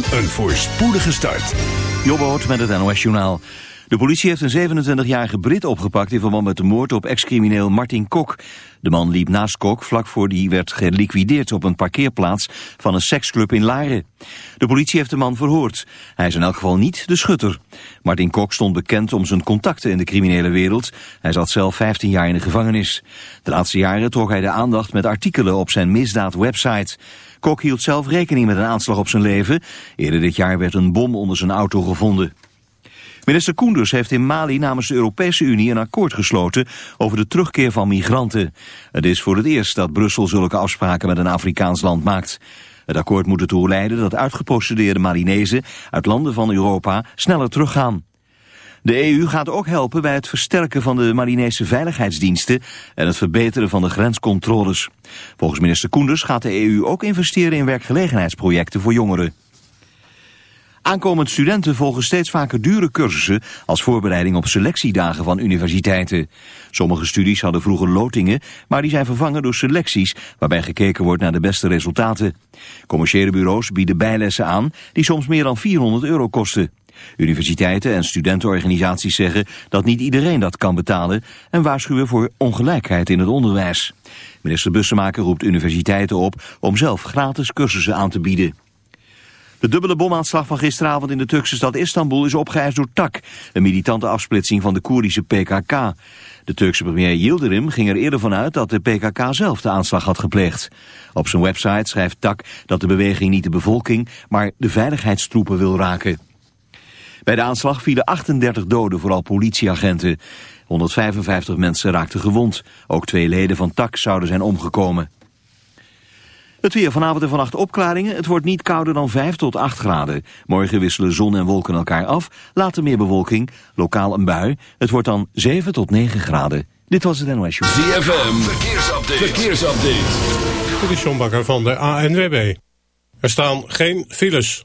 Een voorspoedige start. Jobboot met het NOS Journaal. De politie heeft een 27-jarige Brit opgepakt in verband met de moord op ex-crimineel Martin Kok. De man liep naast Kok vlak voor die werd geliquideerd op een parkeerplaats van een seksclub in Laren. De politie heeft de man verhoord. Hij is in elk geval niet de schutter. Martin Kok stond bekend om zijn contacten in de criminele wereld. Hij zat zelf 15 jaar in de gevangenis. De laatste jaren trok hij de aandacht met artikelen op zijn misdaadwebsite. Kok hield zelf rekening met een aanslag op zijn leven. Eerder dit jaar werd een bom onder zijn auto gevonden. Minister Koenders heeft in Mali namens de Europese Unie een akkoord gesloten over de terugkeer van migranten. Het is voor het eerst dat Brussel zulke afspraken met een Afrikaans land maakt. Het akkoord moet ertoe leiden dat uitgeprocedeerde Malinezen uit landen van Europa sneller teruggaan. De EU gaat ook helpen bij het versterken van de Marinese veiligheidsdiensten en het verbeteren van de grenscontroles. Volgens minister Koenders gaat de EU ook investeren in werkgelegenheidsprojecten voor jongeren. Aankomend studenten volgen steeds vaker dure cursussen als voorbereiding op selectiedagen van universiteiten. Sommige studies hadden vroeger lotingen, maar die zijn vervangen door selecties waarbij gekeken wordt naar de beste resultaten. Commerciële bureaus bieden bijlessen aan die soms meer dan 400 euro kosten. Universiteiten en studentenorganisaties zeggen dat niet iedereen dat kan betalen en waarschuwen voor ongelijkheid in het onderwijs. Minister Bussemaker roept universiteiten op om zelf gratis cursussen aan te bieden. De dubbele bomaanslag van gisteravond in de Turkse stad Istanbul is opgeëist door Tak, een militante afsplitsing van de Koerdische PKK. De Turkse premier Yildirim ging er eerder vanuit dat de PKK zelf de aanslag had gepleegd. Op zijn website schrijft Tak dat de beweging niet de bevolking, maar de veiligheidstroepen wil raken. Bij de aanslag vielen 38 doden, vooral politieagenten. 155 mensen raakten gewond. Ook twee leden van Tak zouden zijn omgekomen. Het weer vanavond en vannacht opklaringen. Het wordt niet kouder dan 5 tot 8 graden. Morgen wisselen zon en wolken elkaar af. Later meer bewolking. Lokaal een bui. Het wordt dan 7 tot 9 graden. Dit was het NOS Show. ZFM. Verkeersupdate. Verkeersupdate. Dit is John Bakker van de ANWB. Er staan geen files.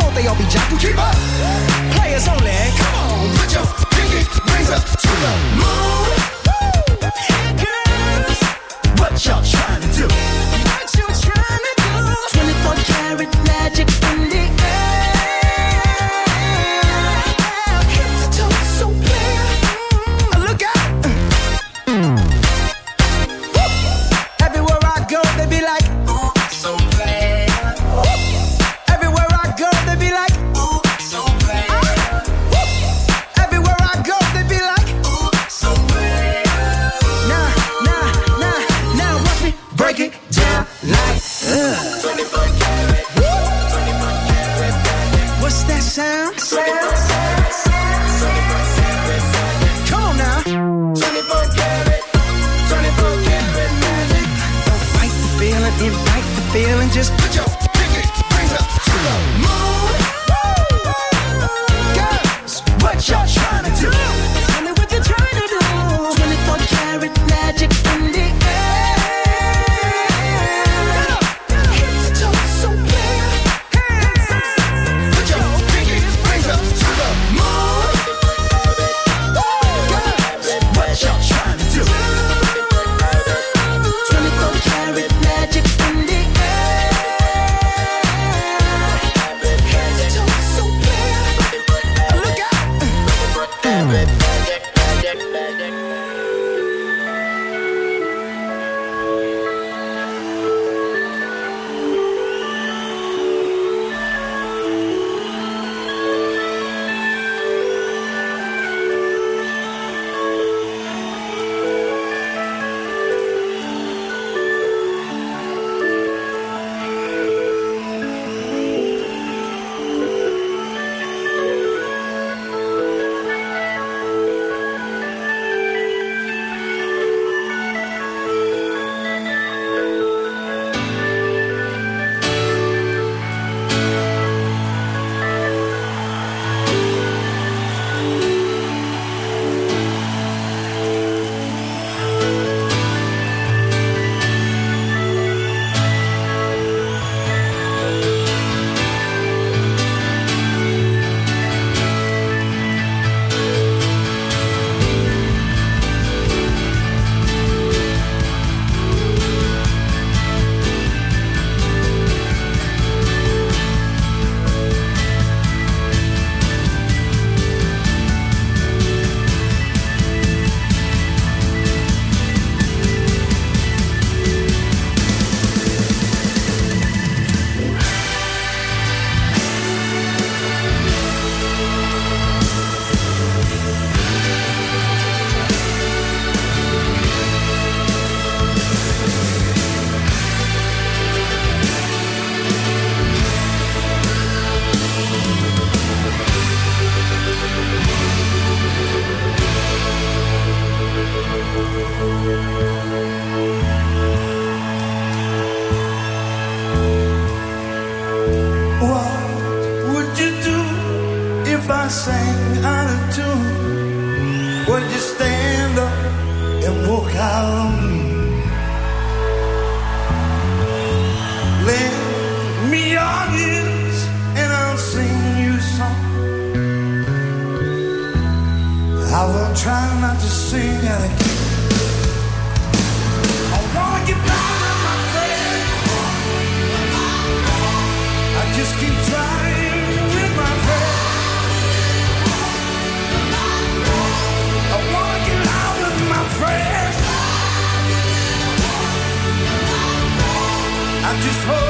fault they all be jocking. Keep up, players only. Come on, put your pinky rings up to the moon. I've been trying not to sing and I wanna get with my. I just keep trying with my. I wanna get with my. I just hope.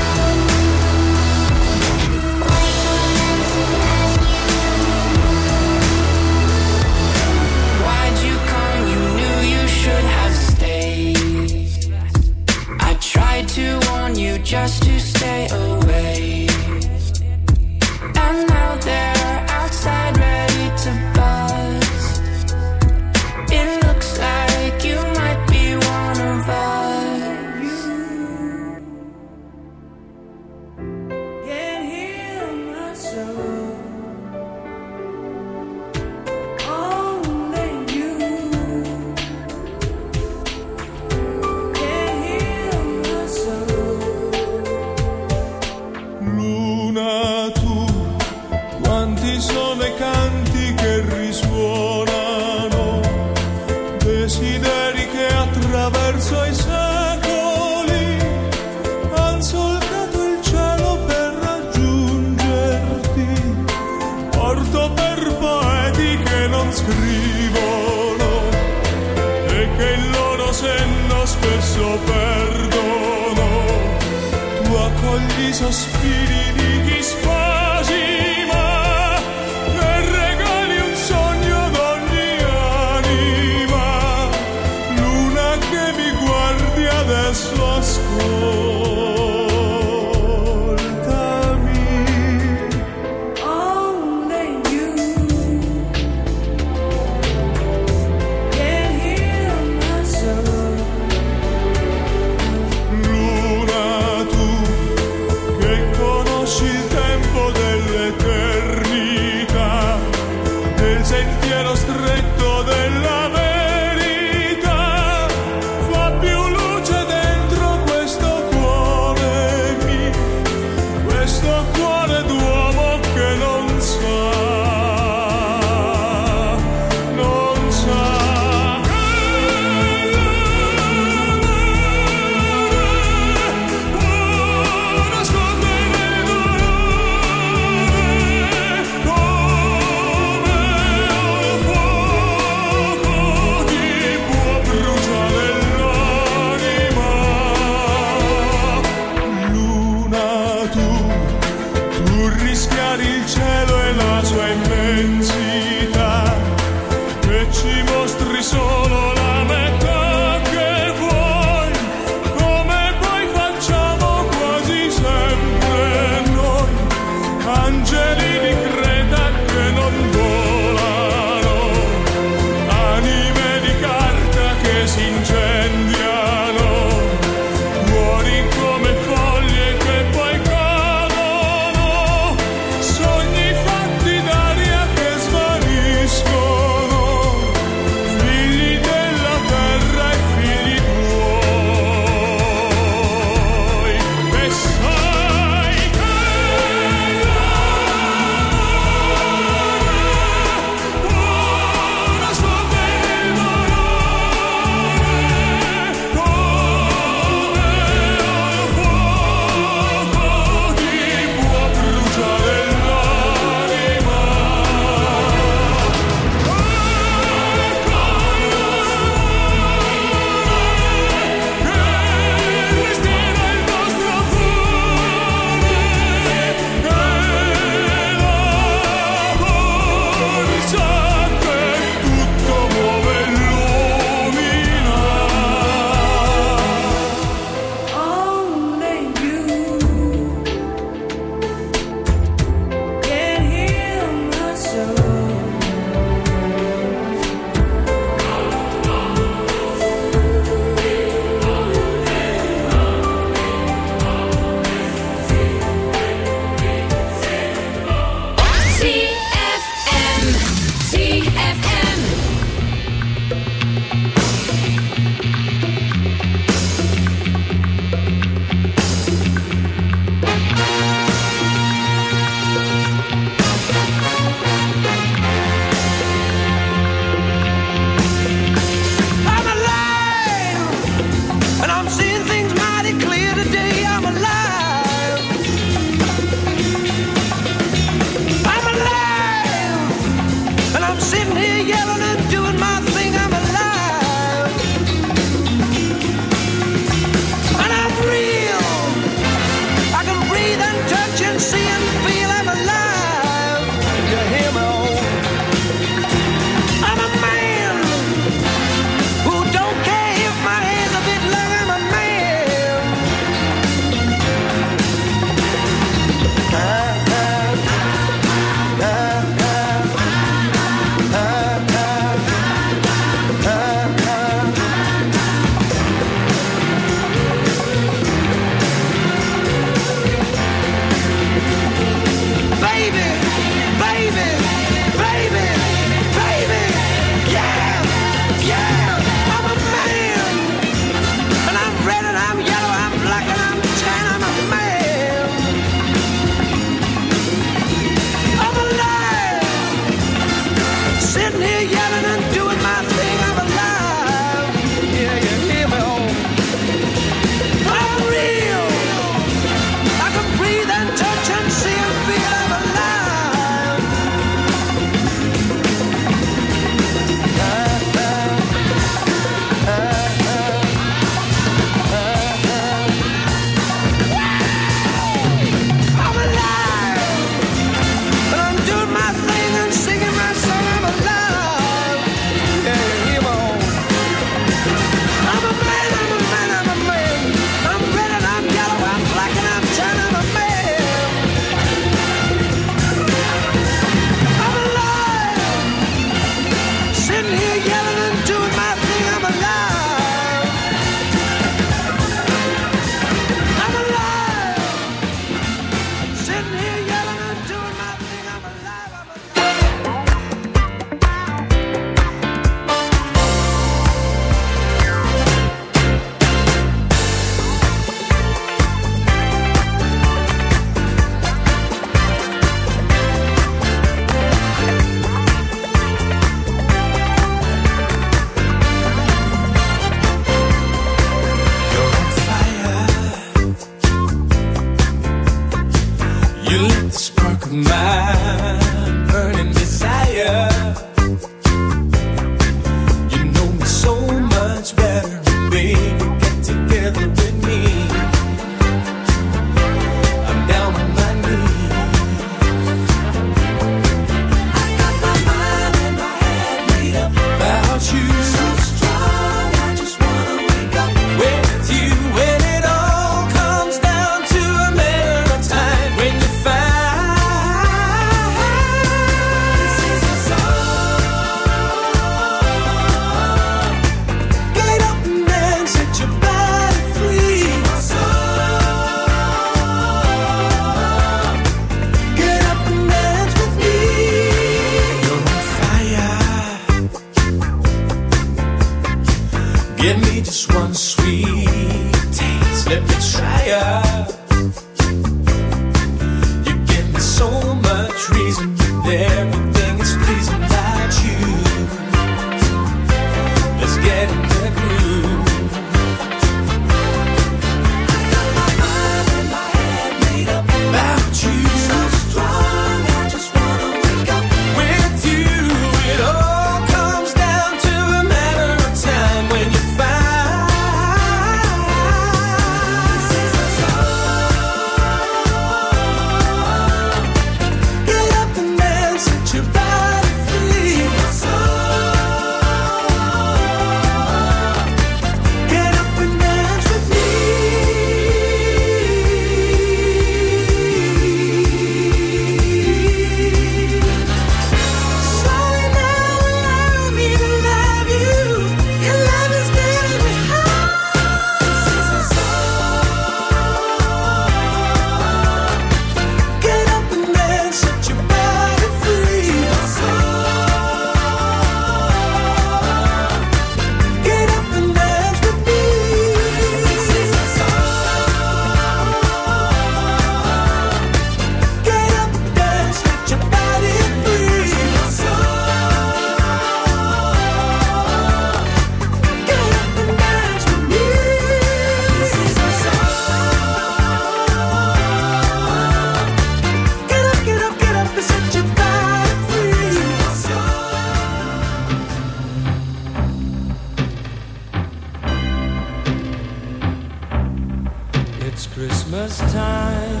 Christmas time.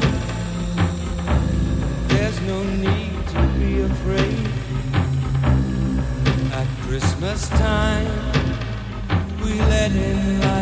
There's no need to be afraid. At Christmas time, we let in light.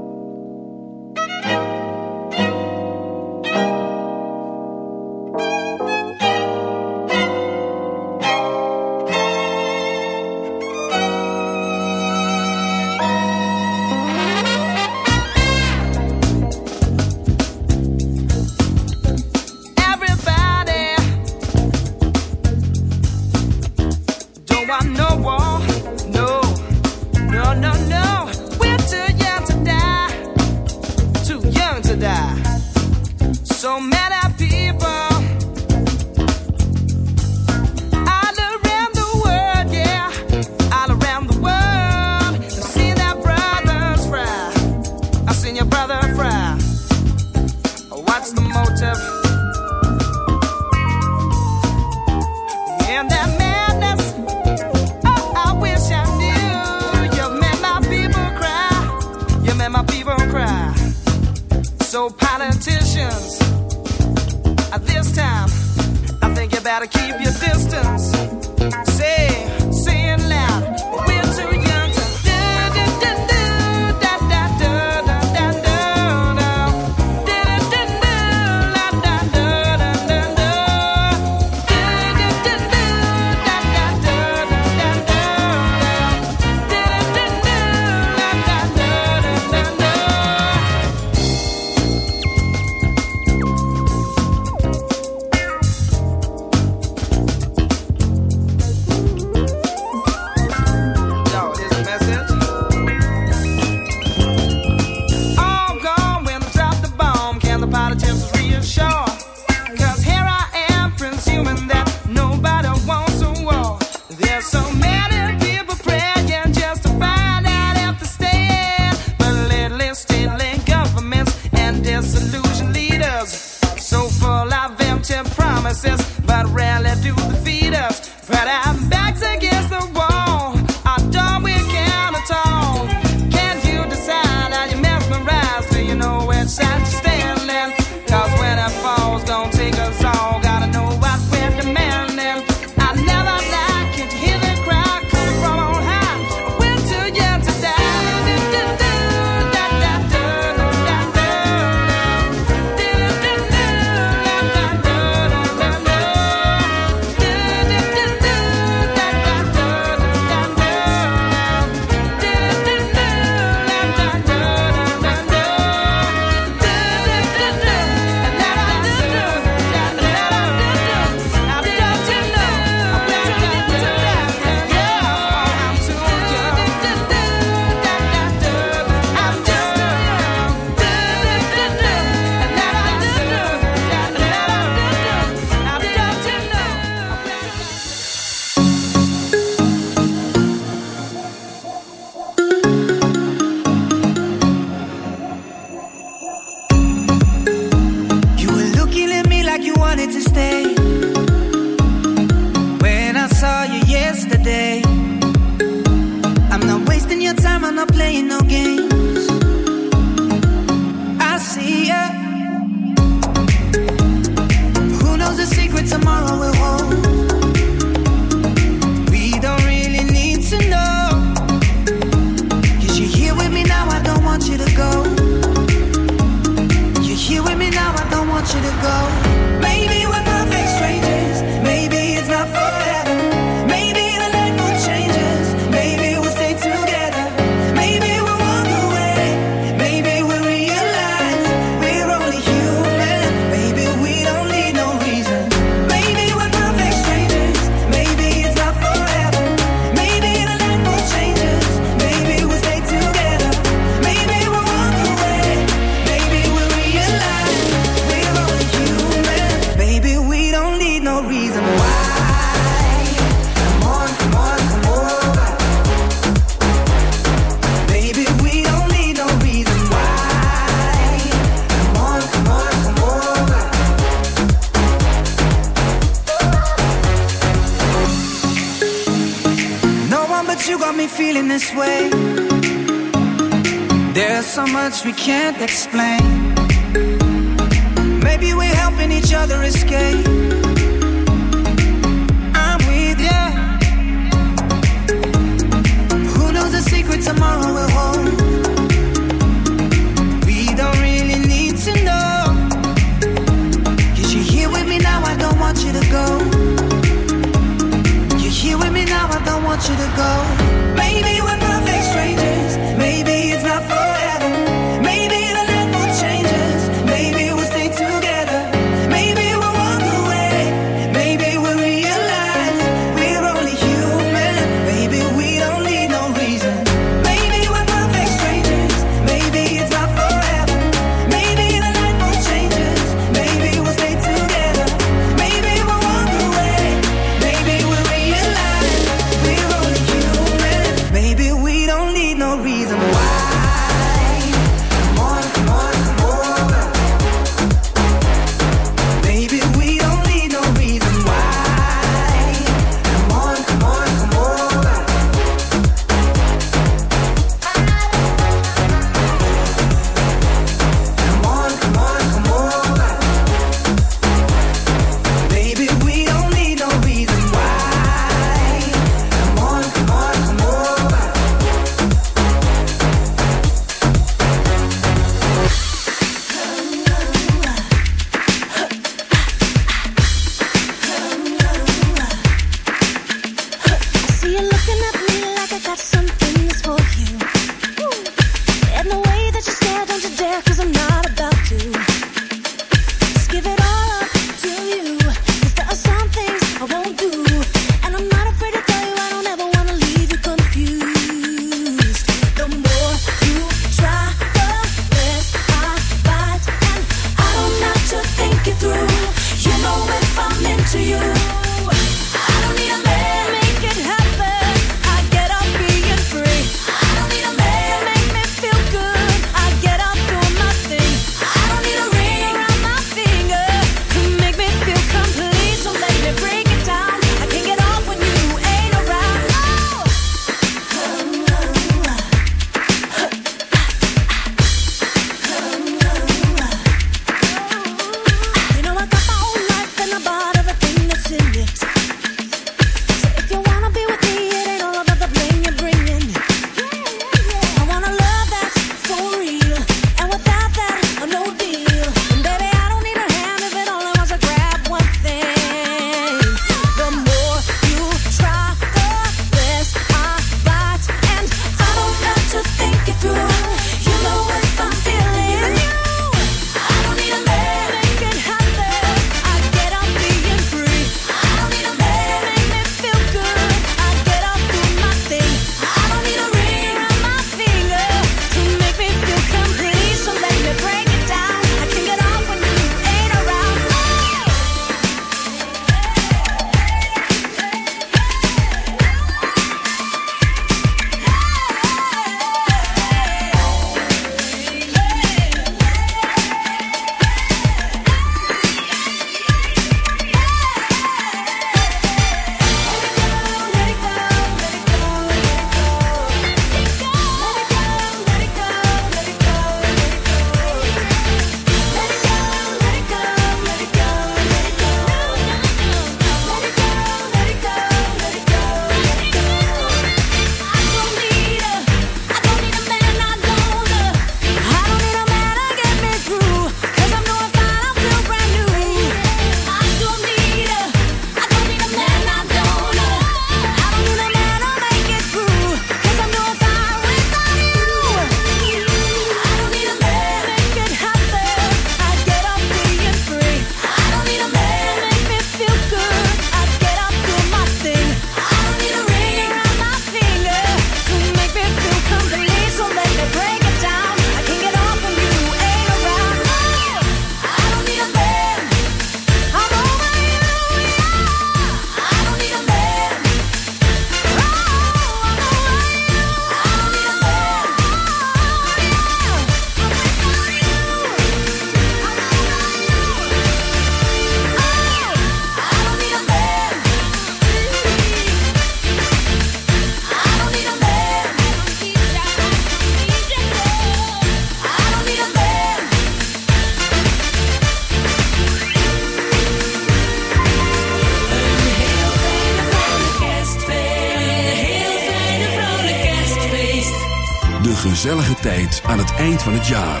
Tijd aan het eind van het jaar.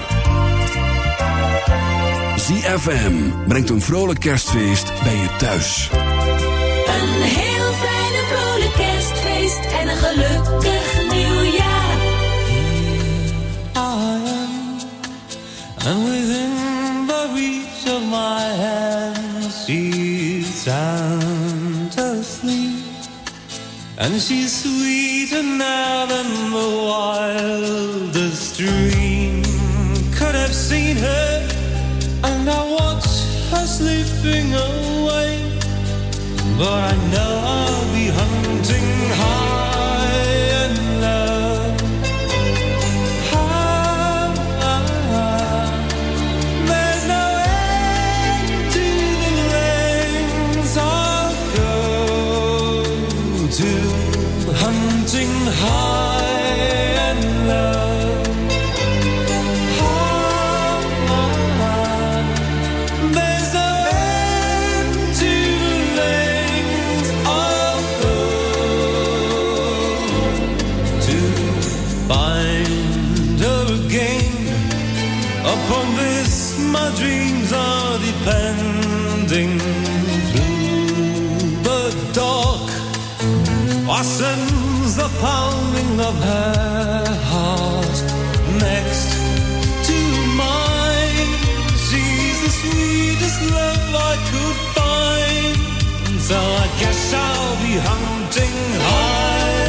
ZFM brengt een vrolijk kerstfeest bij je thuis. Een heel fijne vrolijk kerstfeest en een gelukkig nieuwjaar. I am, and within the reach of my hand, she's sound asleep, and she's sweeter now than the wildest dream could have seen her. And I watch her slipping away, but I know I'll be hunting high Upon this, my dreams are depending. Through the dark, sense the pounding of her heart next to mine. She's the sweetest love I could find. So I guess I'll be hunting high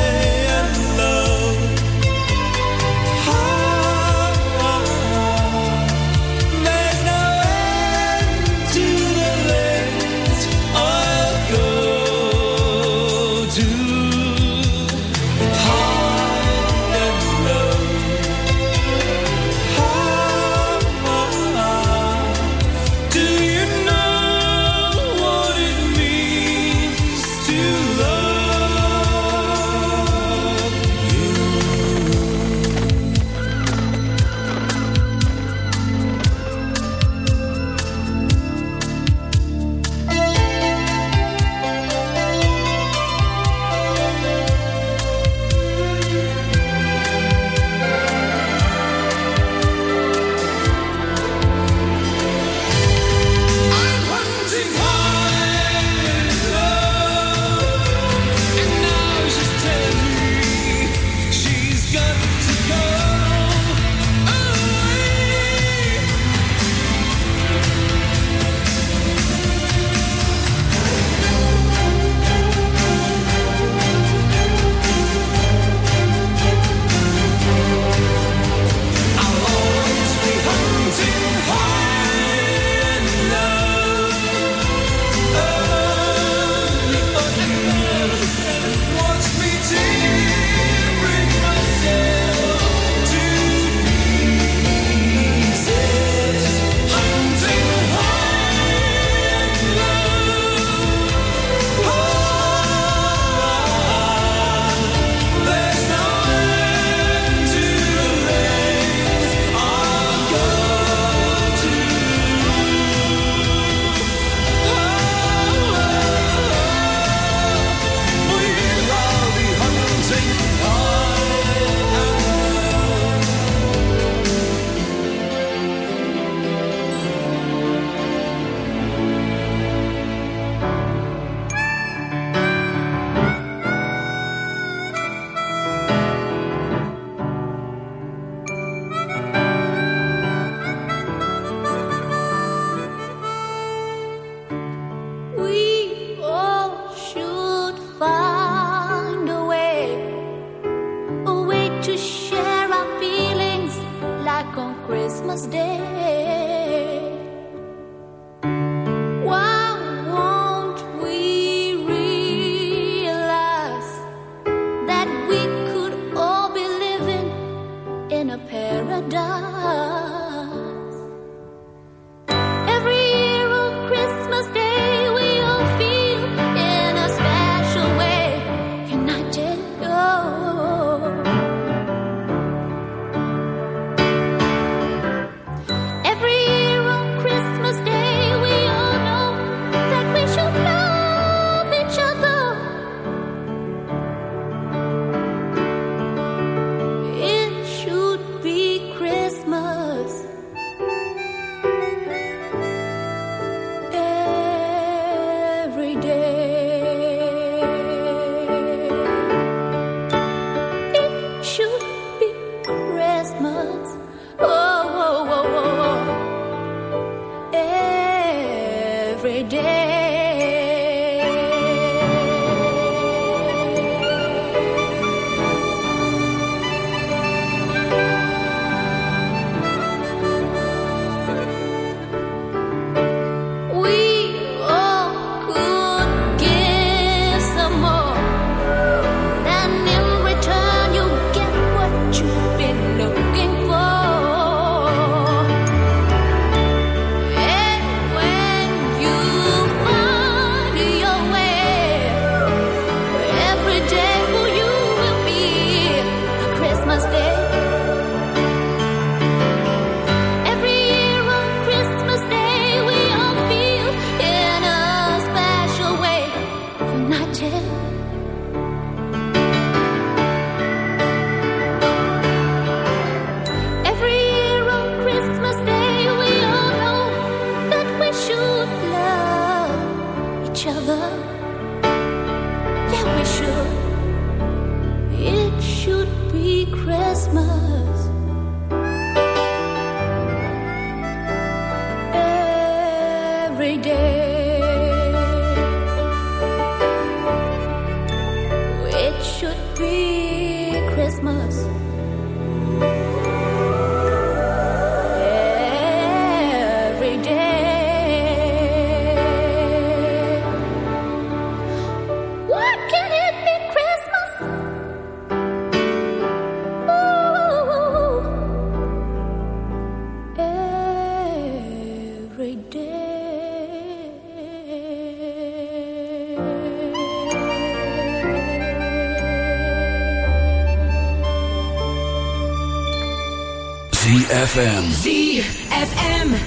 ZFM. ZFM.